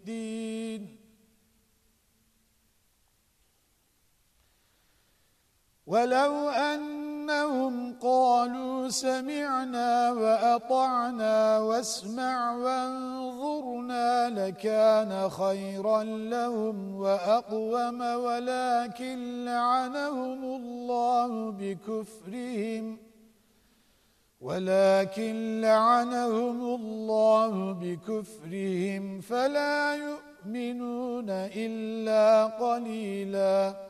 الدين. ولو أنهم قالوا سمعنا وأطعنا واسمع وانظرنا لكان خيرا لهم وأقوم ولكن لعنهم الله بكفرهم. ولكن لعنهم الله بكفرهم فلا يؤمنون إلا قليلاً